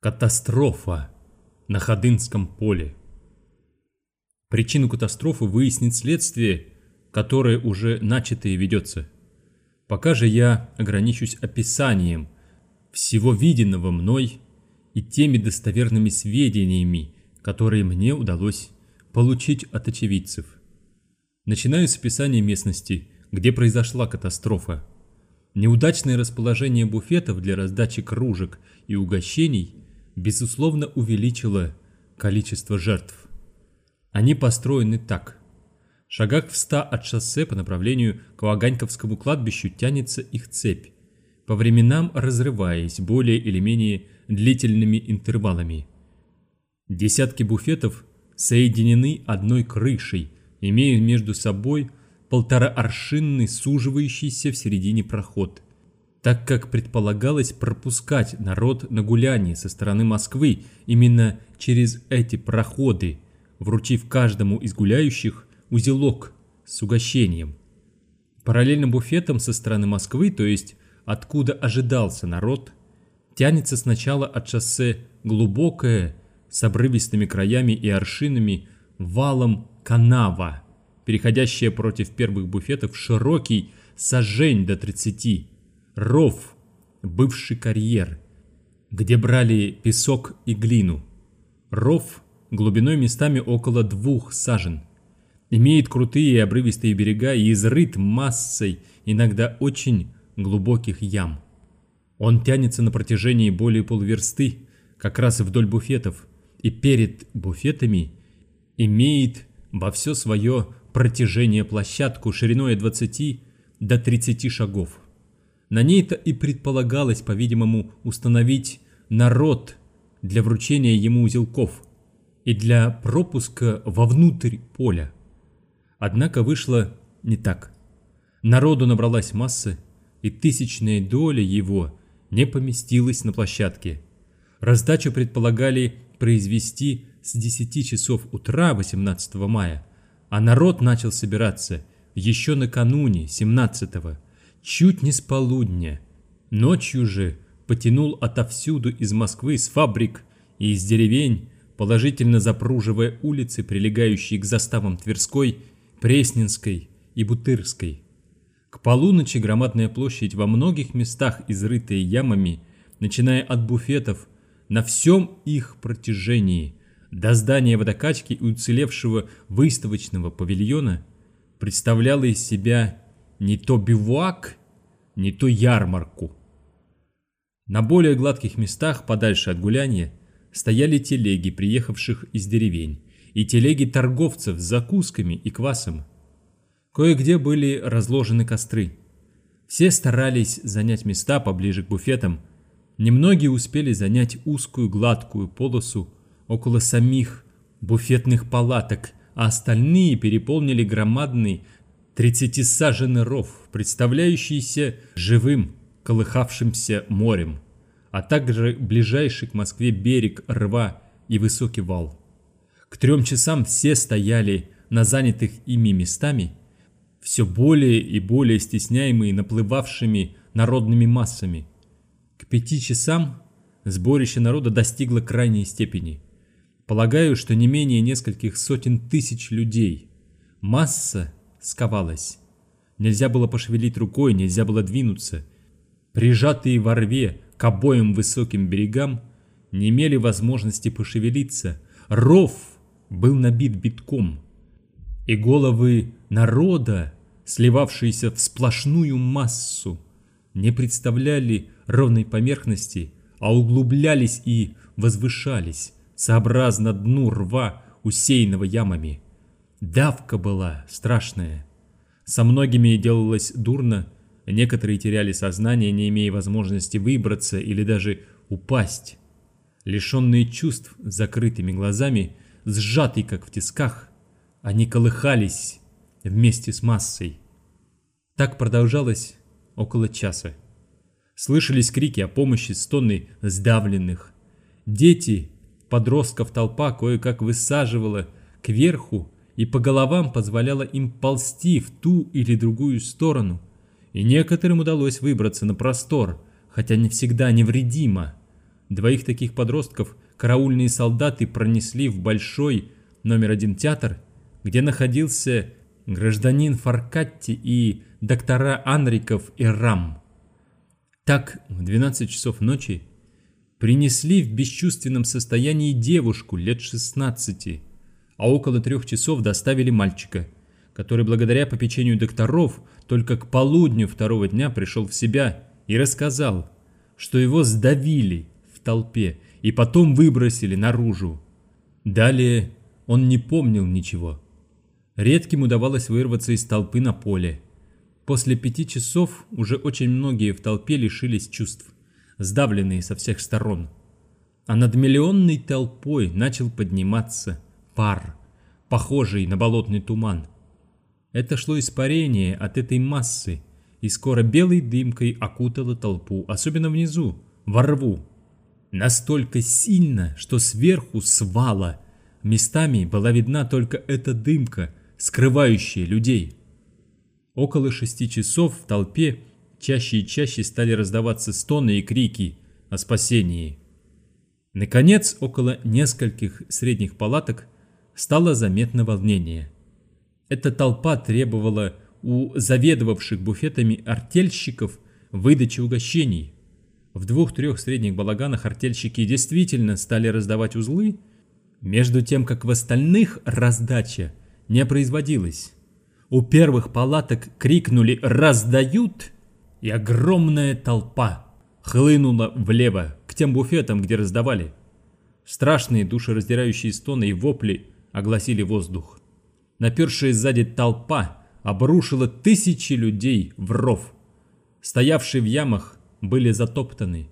Катастрофа на Ходынском поле. Причину катастрофы выяснит следствие, которое уже начато и ведется. Пока же я ограничусь описанием всего виденного мной и теми достоверными сведениями, которые мне удалось получить от очевидцев. Начинаю с описания местности, где произошла катастрофа. Неудачное расположение буфетов для раздачи кружек и угощений – безусловно, увеличило количество жертв. Они построены так. Шагах в ста от шоссе по направлению к Ваганьковскому кладбищу тянется их цепь, по временам разрываясь более или менее длительными интервалами. Десятки буфетов соединены одной крышей, имея между собой полторааршинный суживающийся в середине проход – так как предполагалось пропускать народ на гуляние со стороны Москвы именно через эти проходы, вручив каждому из гуляющих узелок с угощением. Параллельно буфетам со стороны Москвы, то есть откуда ожидался народ, тянется сначала от шоссе глубокое, с обрывистыми краями и аршинами, валом канава, переходящая против первых буфетов широкий сажень до 30 ров, бывший карьер, где брали песок и глину. Ров глубиной местами около двух сажен. Имеет крутые и обрывистые берега и изрыт массой иногда очень глубоких ям. Он тянется на протяжении более полуверсты, как раз вдоль буфетов, и перед буфетами имеет во все свое протяжение площадку шириной от 20 до 30 шагов. На ней-то и предполагалось, по-видимому, установить народ для вручения ему узелков и для пропуска вовнутрь поля. Однако вышло не так. Народу набралась масса, и тысячная доля его не поместилась на площадке. Раздачу предполагали произвести с 10 часов утра 18 мая, а народ начал собираться еще накануне 17 -го чуть не с полудня. Ночью же потянул отовсюду из Москвы, с фабрик и из деревень, положительно запруживая улицы, прилегающие к заставам Тверской, Пресненской и Бутырской. К полуночи громадная площадь во многих местах, изрытая ямами, начиная от буфетов, на всем их протяжении, до здания водокачки и уцелевшего выставочного павильона, представляла из себя не то бивуак, не то ярмарку. На более гладких местах, подальше от гуляния, стояли телеги, приехавших из деревень, и телеги торговцев с закусками и квасом. Кое-где были разложены костры. Все старались занять места поближе к буфетам. Немногие успели занять узкую гладкую полосу около самих буфетных палаток, а остальные переполнили громадный тридцатисаженный ров, представляющийся живым, колыхавшимся морем, а также ближайший к Москве берег рва и высокий вал. К трем часам все стояли на занятых ими местами, все более и более стесняемые наплывавшими народными массами. К пяти часам сборище народа достигло крайней степени. Полагаю, что не менее нескольких сотен тысяч людей. Масса сковалась. Нельзя было пошевелить рукой, нельзя было двинуться. Прижатые во рве к обоим высоким берегам не имели возможности пошевелиться. Ров был набит битком. И головы народа, сливавшиеся в сплошную массу, не представляли ровной поверхности, а углублялись и возвышались, сообразно дну рва, усеянного ямами. Давка была страшная. Со многими делалось дурно, некоторые теряли сознание, не имея возможности выбраться или даже упасть. Лишенные чувств, закрытыми глазами, сжатые как в тисках, они колыхались вместе с массой. Так продолжалось около часа. Слышались крики о помощи, стоны сдавленных. Дети, подростков толпа кое-как высаживала кверху и по головам позволяла им ползти в ту или другую сторону. И некоторым удалось выбраться на простор, хотя не всегда невредимо. Двоих таких подростков караульные солдаты пронесли в большой номер один театр, где находился гражданин Фаркатти и доктора Анриков и Рам. Так, в 12 часов ночи принесли в бесчувственном состоянии девушку лет 16, а около трех часов доставили мальчика, который благодаря попечению докторов только к полудню второго дня пришел в себя и рассказал, что его сдавили в толпе и потом выбросили наружу. Далее он не помнил ничего. Редким удавалось вырваться из толпы на поле. После пяти часов уже очень многие в толпе лишились чувств сдавленные со всех сторон. А над миллионной толпой начал подниматься пар, похожий на болотный туман. Это шло испарение от этой массы, и скоро белой дымкой окутало толпу, особенно внизу, во рву. Настолько сильно, что сверху свала. Местами была видна только эта дымка, скрывающая людей. Около шести часов в толпе чаще и чаще стали раздаваться стоны и крики о спасении. Наконец, около нескольких средних палаток стало заметно волнение. Эта толпа требовала у заведовавших буфетами артельщиков выдачи угощений. В двух-трех средних балаганах артельщики действительно стали раздавать узлы, между тем как в остальных раздача не производилась. У первых палаток крикнули «Раздают!» и огромная толпа хлынула влево, к тем буфетам, где раздавали. Страшные душераздирающие стоны и вопли огласили воздух. Напершая сзади толпа обрушила тысячи людей в ров. Стоявшие в ямах были затоптаны.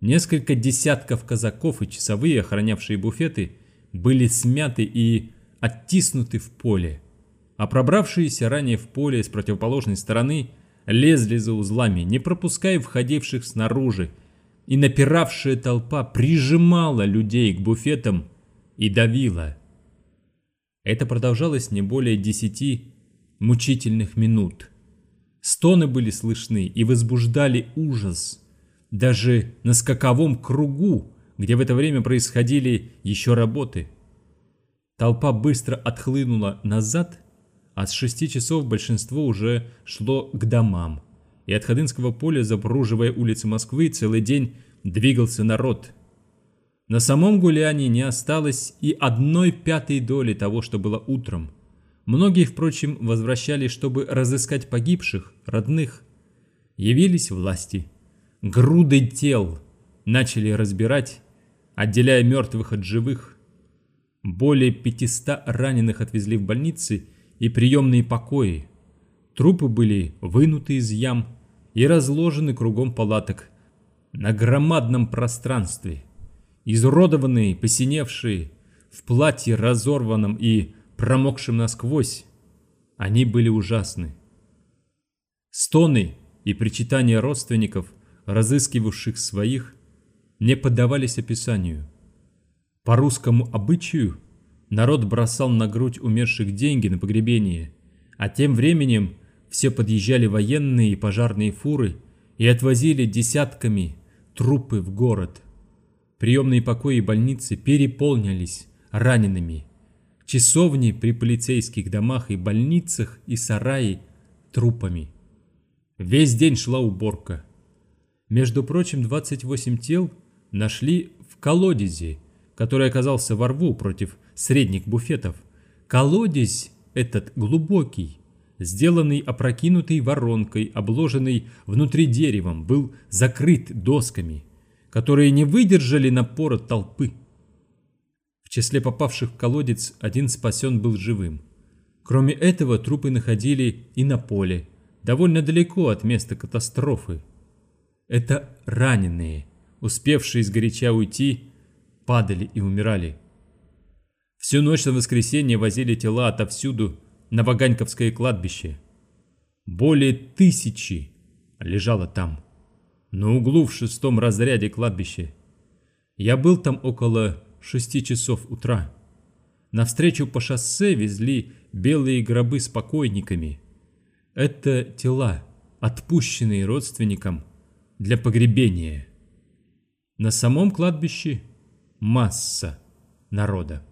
Несколько десятков казаков и часовые, охранявшие буфеты, были смяты и оттиснуты в поле. А пробравшиеся ранее в поле с противоположной стороны лезли за узлами, не пропуская входивших снаружи, и напиравшая толпа прижимала людей к буфетам и давила. Это продолжалось не более десяти мучительных минут. Стоны были слышны и возбуждали ужас. Даже на скаковом кругу, где в это время происходили еще работы. Толпа быстро отхлынула назад а с шести часов большинство уже шло к домам. И от Ходынского поля, запруживая улицы Москвы, целый день двигался народ. На самом гулянии не осталось и одной пятой доли того, что было утром. Многие, впрочем, возвращались, чтобы разыскать погибших, родных. Явились власти. Груды тел начали разбирать, отделяя мертвых от живых. Более 500 раненых отвезли в больницы и приемные покои. Трупы были вынуты из ям и разложены кругом палаток на громадном пространстве. Изуродованные, посиневшие, в платье разорванном и промокшем насквозь, они были ужасны. Стоны и причитания родственников, разыскивавших своих, не поддавались описанию. По русскому обычаю Народ бросал на грудь умерших деньги на погребение, а тем временем все подъезжали военные и пожарные фуры и отвозили десятками трупы в город. Приемные покои больницы переполнились ранеными. Часовни при полицейских домах и больницах и сараи трупами. Весь день шла уборка. Между прочим, 28 тел нашли в колодезе, который оказался во рву против средних буфетов. Колодец этот глубокий, сделанный опрокинутой воронкой, обложенный внутри деревом, был закрыт досками, которые не выдержали напора толпы. В числе попавших в колодец один спасен был живым. Кроме этого, трупы находили и на поле, довольно далеко от места катастрофы. Это раненые, успевшие сгоряча уйти, падали и умирали. Всю ночь на воскресенье возили тела отовсюду на Ваганьковское кладбище. Более тысячи лежало там, на углу в шестом разряде кладбища. Я был там около шести часов утра. Навстречу по шоссе везли белые гробы с покойниками. Это тела, отпущенные родственникам для погребения. На самом кладбище масса народа.